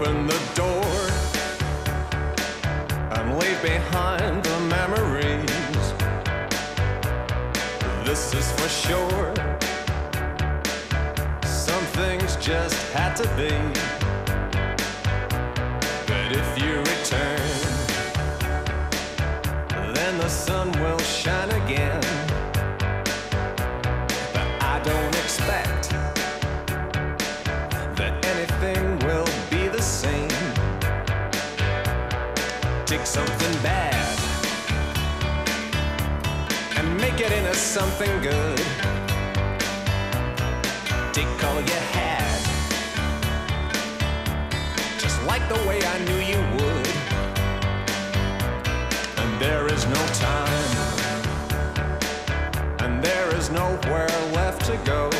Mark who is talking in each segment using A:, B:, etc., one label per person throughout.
A: open the door and leave behind the memories. This is for sure. Some things just had to be. But if you return, then the sun Take something bad and make it into something good. Take all you had, just like the way I knew you would. And there is no time, and there is nowhere left to go.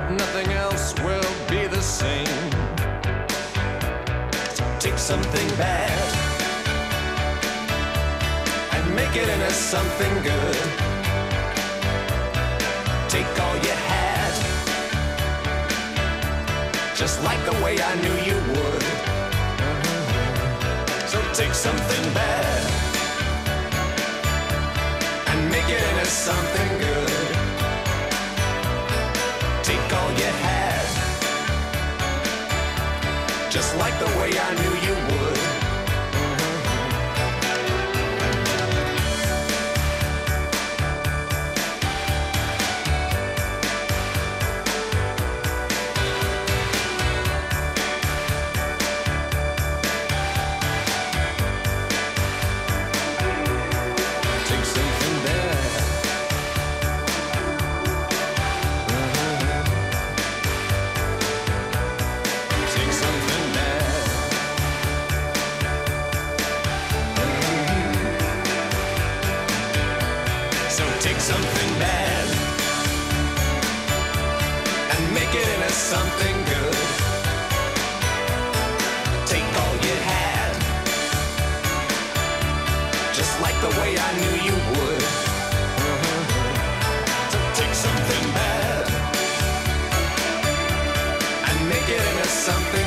A: But nothing else will be the same. So take something bad and make it into something good. Take all you had, just like the way I knew you would. So take something bad Take all you had, just like the way I knew you would. something good. Take all you had, just like the way I knew you would. Take something bad and make it into something.